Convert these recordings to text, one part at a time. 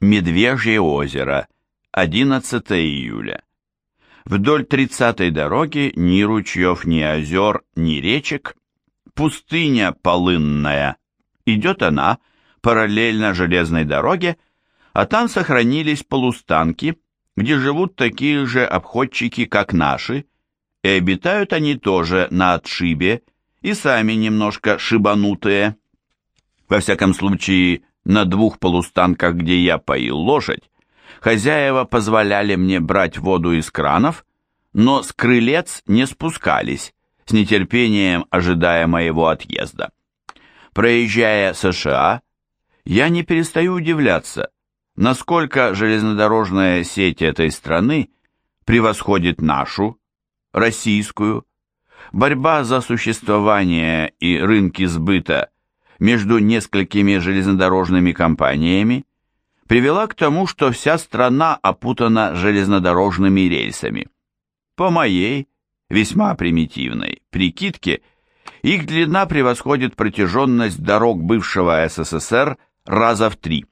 Медвежье озеро, 11 июля. Вдоль 30-й дороги ни ручьев, ни озер, ни речек. Пустыня полынная. Идет она параллельно железной дороге, а там сохранились полустанки, где живут такие же обходчики, как наши, и обитают они тоже на отшибе, и сами немножко шибанутые. Во всяком случае, на двух полустанках, где я поил лошадь, хозяева позволяли мне брать воду из кранов, но с крылец не спускались, с нетерпением ожидая моего отъезда. Проезжая США, я не перестаю удивляться, насколько железнодорожная сеть этой страны превосходит нашу, российскую. Борьба за существование и рынки сбыта между несколькими железнодорожными компаниями привела к тому, что вся страна опутана железнодорожными рельсами. По моей, весьма примитивной, прикидке, их длина превосходит протяженность дорог бывшего СССР раза в три.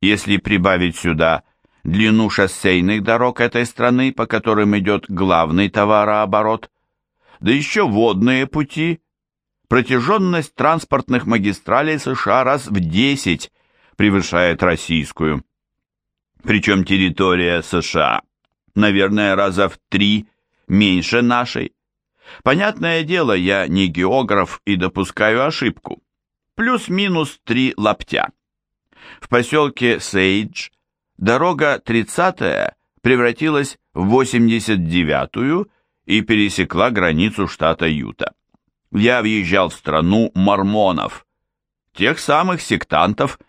Если прибавить сюда длину шоссейных дорог этой страны, по которым идет главный товарооборот, да еще водные пути, протяженность транспортных магистралей США раз в 10 превышает российскую. Причем территория США, наверное, раза в три меньше нашей. Понятное дело, я не географ и допускаю ошибку. Плюс-минус три лаптя. В поселке Сейдж дорога 30-я превратилась в 89-ю и пересекла границу штата Юта. Я въезжал в страну мормонов, тех самых сектантов,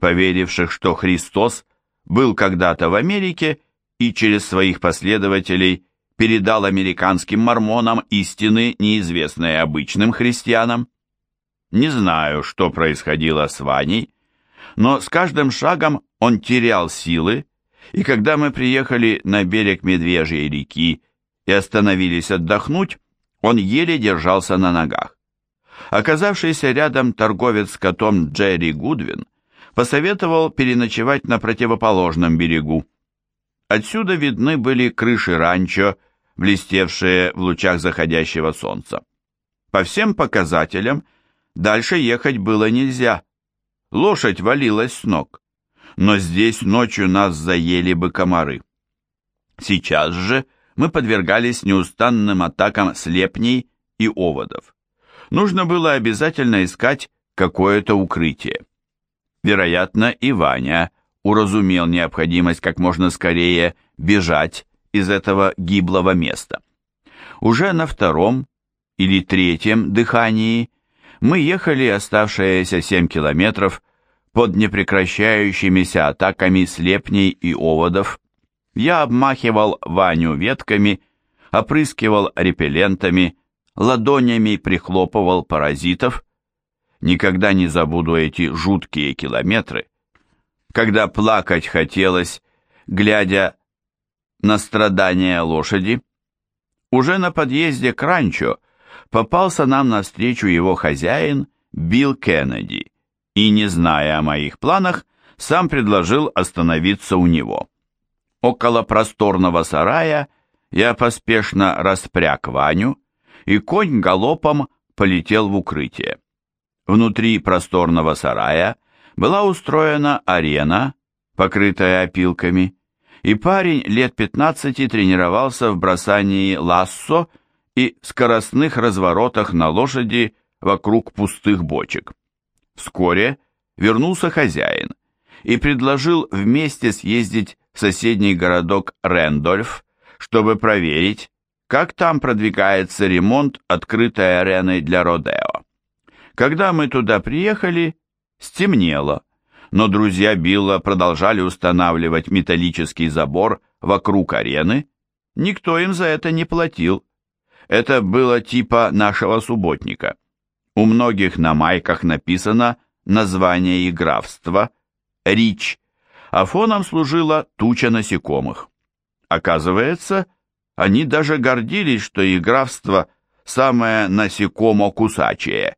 поверивших, что Христос был когда-то в Америке и через своих последователей передал американским мормонам истины, неизвестные обычным христианам. Не знаю, что происходило с Ваней, но с каждым шагом он терял силы, и когда мы приехали на берег Медвежьей реки и остановились отдохнуть, он еле держался на ногах. Оказавшийся рядом торговец котом Джерри Гудвин посоветовал переночевать на противоположном берегу. Отсюда видны были крыши ранчо блестевшие в лучах заходящего солнца. По всем показателям дальше ехать было нельзя. Лошадь валилась с ног. Но здесь ночью нас заели бы комары. Сейчас же мы подвергались неустанным атакам слепней и оводов. Нужно было обязательно искать какое-то укрытие. Вероятно, и Ваня уразумел необходимость как можно скорее бежать из этого гиблого места. Уже на втором или третьем дыхании мы ехали оставшиеся 7 километров под непрекращающимися атаками слепней и оводов. Я обмахивал Ваню ветками, опрыскивал репеллентами, ладонями прихлопывал паразитов. Никогда не забуду эти жуткие километры, когда плакать хотелось, глядя на страдания лошади. Уже на подъезде к ранчо попался нам навстречу его хозяин Билл Кеннеди и, не зная о моих планах, сам предложил остановиться у него. Около просторного сарая я поспешно распряг Ваню, и конь галопом полетел в укрытие. Внутри просторного сарая была устроена арена, покрытая опилками, и парень лет 15 тренировался в бросании лассо и скоростных разворотах на лошади вокруг пустых бочек. Вскоре вернулся хозяин и предложил вместе съездить соседний городок Рэндольф, чтобы проверить, как там продвигается ремонт открытой арены для Родео. Когда мы туда приехали, стемнело но друзья Билла продолжали устанавливать металлический забор вокруг арены. Никто им за это не платил. Это было типа нашего субботника. У многих на майках написано название игравства «Рич», а фоном служила туча насекомых. Оказывается, они даже гордились, что игравство самое насекомо-кусачее.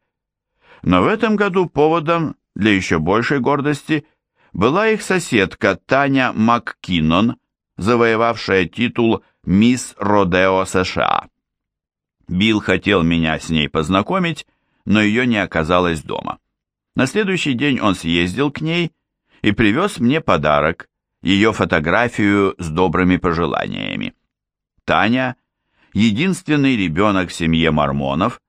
Но в этом году поводом для еще большей гордости была их соседка Таня МакКиннон, завоевавшая титул «Мисс Родео США». Билл хотел меня с ней познакомить, но ее не оказалось дома. На следующий день он съездил к ней и привез мне подарок, ее фотографию с добрыми пожеланиями. Таня – единственный ребенок в семье мормонов,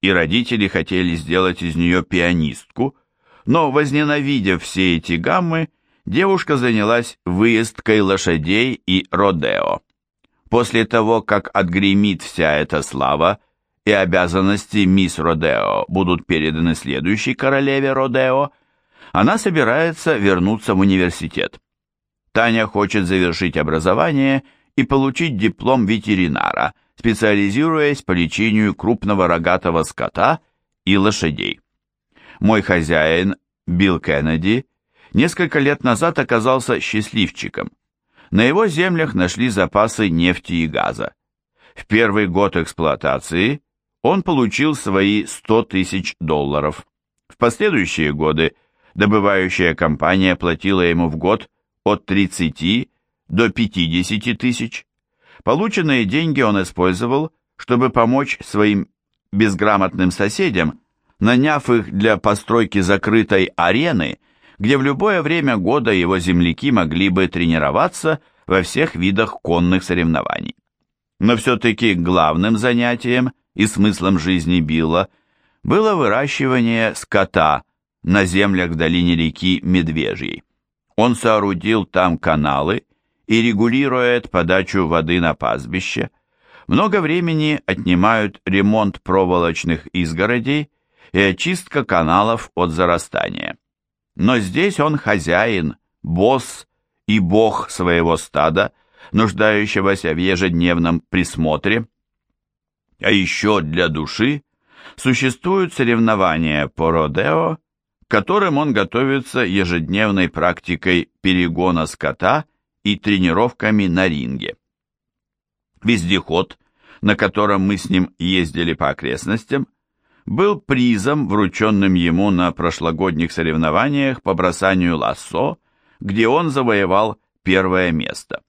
и родители хотели сделать из нее пианистку, но, возненавидев все эти гаммы, девушка занялась выездкой лошадей и родео. После того, как отгремит вся эта слава, и обязанности мисс Родео будут переданы следующей королеве Родео, она собирается вернуться в университет. Таня хочет завершить образование и получить диплом ветеринара, специализируясь по лечению крупного рогатого скота и лошадей. Мой хозяин, Билл Кеннеди, несколько лет назад оказался счастливчиком. На его землях нашли запасы нефти и газа. В первый год эксплуатации он получил свои 100 тысяч долларов. В последующие годы добывающая компания платила ему в год от 30 до 50 тысяч. Полученные деньги он использовал, чтобы помочь своим безграмотным соседям, наняв их для постройки закрытой арены, где в любое время года его земляки могли бы тренироваться во всех видах конных соревнований. Но все-таки главным занятием и смыслом жизни Билла было выращивание скота на землях в долине реки Медвежьей. Он соорудил там каналы и регулирует подачу воды на пастбище. Много времени отнимают ремонт проволочных изгородей и очистка каналов от зарастания. Но здесь он хозяин, босс и бог своего стада, нуждающегося в ежедневном присмотре. А еще для души существуют соревнования по родео которым он готовится ежедневной практикой перегона скота и тренировками на ринге. Вездеход, на котором мы с ним ездили по окрестностям, был призом, врученным ему на прошлогодних соревнованиях по бросанию лассо, где он завоевал первое место.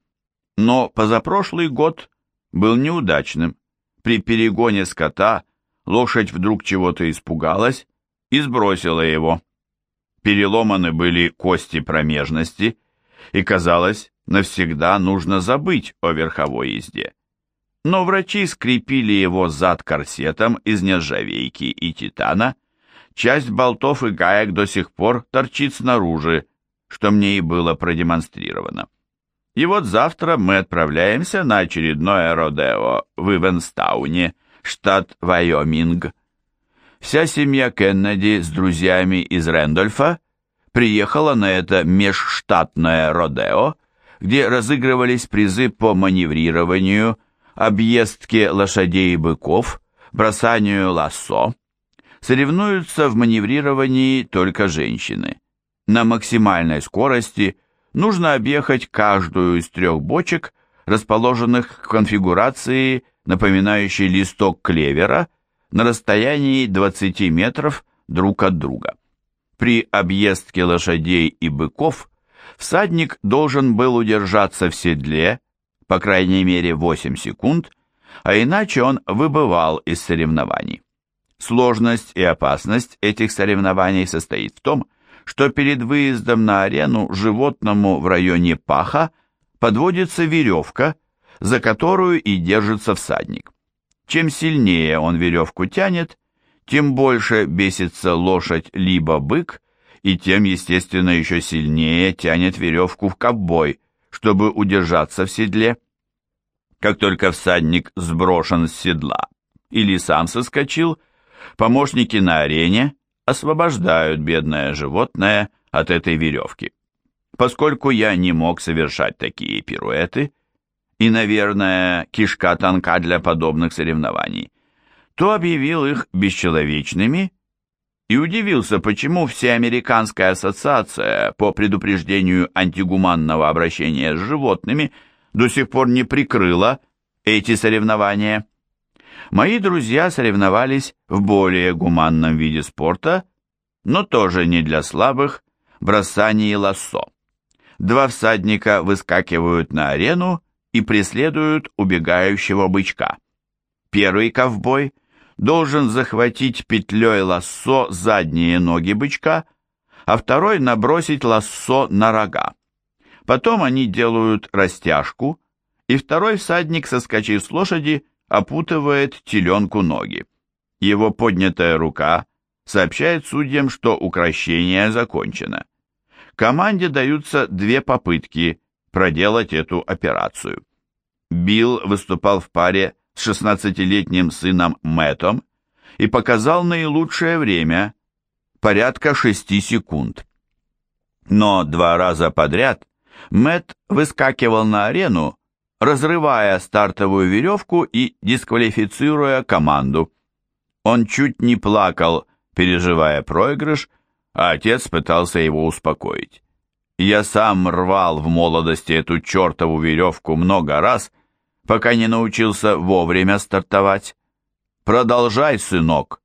Но позапрошлый год был неудачным. При перегоне скота лошадь вдруг чего-то испугалась и сбросила его переломаны были кости промежности, и, казалось, навсегда нужно забыть о верховой езде. Но врачи скрепили его зад корсетом из нержавейки и титана, часть болтов и гаек до сих пор торчит снаружи, что мне и было продемонстрировано. И вот завтра мы отправляемся на очередное родео в Ивенстауне, штат Вайоминг. Вся семья Кеннеди с друзьями из Рэндольфа приехала на это межштатное родео, где разыгрывались призы по маневрированию, объездке лошадей и быков, бросанию лассо. Соревнуются в маневрировании только женщины. На максимальной скорости нужно объехать каждую из трех бочек, расположенных в конфигурации, напоминающей листок клевера, на расстоянии 20 метров друг от друга. При объездке лошадей и быков всадник должен был удержаться в седле, по крайней мере 8 секунд, а иначе он выбывал из соревнований. Сложность и опасность этих соревнований состоит в том, что перед выездом на арену животному в районе паха подводится веревка, за которую и держится всадник. Чем сильнее он веревку тянет, тем больше бесится лошадь либо бык, и тем, естественно, еще сильнее тянет веревку в ковбой, чтобы удержаться в седле. Как только всадник сброшен с седла или сам соскочил, помощники на арене освобождают бедное животное от этой веревки. Поскольку я не мог совершать такие пируэты, и, наверное, кишка тонка для подобных соревнований, то объявил их бесчеловечными и удивился, почему Всеамериканская ассоциация по предупреждению антигуманного обращения с животными до сих пор не прикрыла эти соревнования. Мои друзья соревновались в более гуманном виде спорта, но тоже не для слабых, бросании лассо. Два всадника выскакивают на арену и преследуют убегающего бычка. Первый ковбой должен захватить петлей лассо задние ноги бычка, а второй набросить лассо на рога. Потом они делают растяжку, и второй всадник, соскочив с лошади, опутывает теленку ноги. Его поднятая рука сообщает судьям, что укращение закончено. Команде даются две попытки проделать эту операцию. Билл выступал в паре с 16-летним сыном Мэттом и показал наилучшее время – порядка 6 секунд. Но два раза подряд Мэтт выскакивал на арену, разрывая стартовую веревку и дисквалифицируя команду. Он чуть не плакал, переживая проигрыш, а отец пытался его успокоить. Я сам рвал в молодости эту чертову веревку много раз, пока не научился вовремя стартовать. Продолжай, сынок.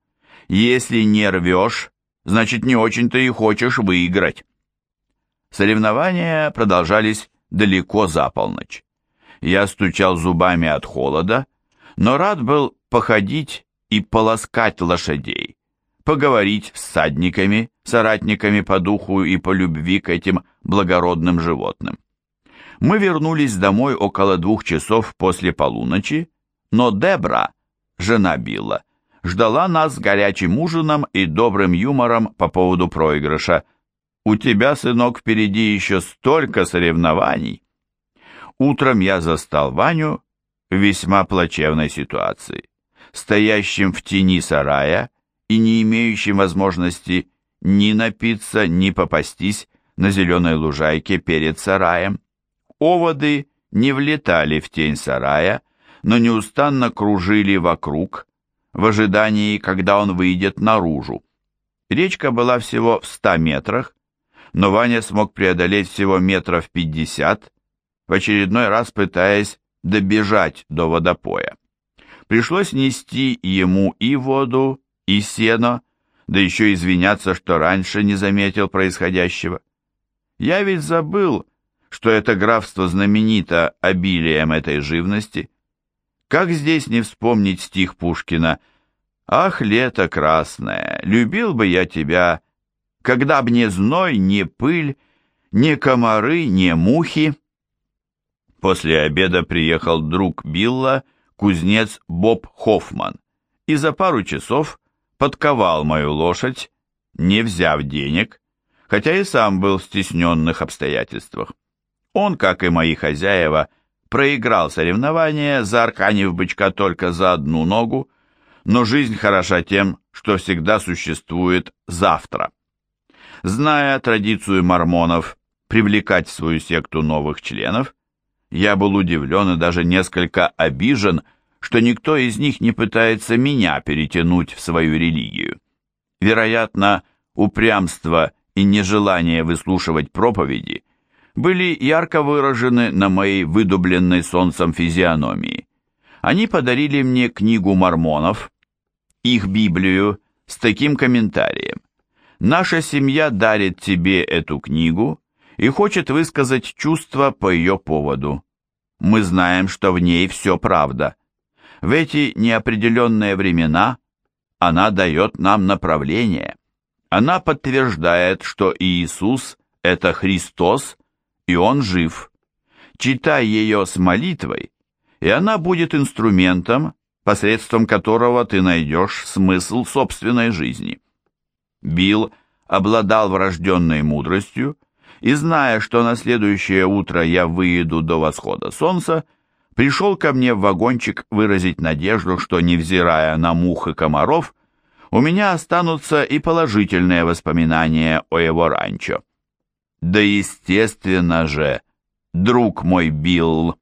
Если не рвешь, значит не очень-то и хочешь выиграть. Соревнования продолжались далеко за полночь. Я стучал зубами от холода, но рад был походить и полоскать лошадей, поговорить с садниками, соратниками по духу и по любви к этим благородным животным. Мы вернулись домой около двух часов после полуночи, но Дебра, жена Билла, ждала нас с горячим ужином и добрым юмором по поводу проигрыша. «У тебя, сынок, впереди еще столько соревнований!» Утром я застал Ваню в весьма плачевной ситуации, стоящим в тени сарая и не имеющим возможности ни напиться, ни попастись на зеленой лужайке перед сараем. Оводы не влетали в тень сарая, но неустанно кружили вокруг, в ожидании, когда он выйдет наружу. Речка была всего в ста метрах, но Ваня смог преодолеть всего метров пятьдесят, в очередной раз пытаясь добежать до водопоя. Пришлось нести ему и воду, и сено, да еще извиняться, что раньше не заметил происходящего. Я ведь забыл, что это графство знаменито обилием этой живности. Как здесь не вспомнить стих Пушкина «Ах, лето красное, любил бы я тебя, когда б не зной, не пыль, не комары, не мухи». После обеда приехал друг Билла, кузнец Боб Хоффман, и за пару часов подковал мою лошадь, не взяв денег, хотя и сам был в стесненных обстоятельствах. Он, как и мои хозяева, проиграл соревнование, заарканив бычка только за одну ногу, но жизнь хороша тем, что всегда существует завтра. Зная традицию мормонов привлекать в свою секту новых членов, я был удивлен и даже несколько обижен, что никто из них не пытается меня перетянуть в свою религию. Вероятно, упрямство и нежелание выслушивать проповеди были ярко выражены на моей выдубленной солнцем физиономии. Они подарили мне книгу мормонов, их Библию, с таким комментарием. «Наша семья дарит тебе эту книгу, и хочет высказать чувства по ее поводу. Мы знаем, что в ней все правда. В эти неопределенные времена она дает нам направление. Она подтверждает, что Иисус – это Христос, и Он жив. Читай ее с молитвой, и она будет инструментом, посредством которого ты найдешь смысл собственной жизни. Билл обладал врожденной мудростью, и, зная, что на следующее утро я выеду до восхода солнца, пришел ко мне в вагончик выразить надежду, что, невзирая на мух и комаров, у меня останутся и положительные воспоминания о его ранчо. Да естественно же, друг мой Билл,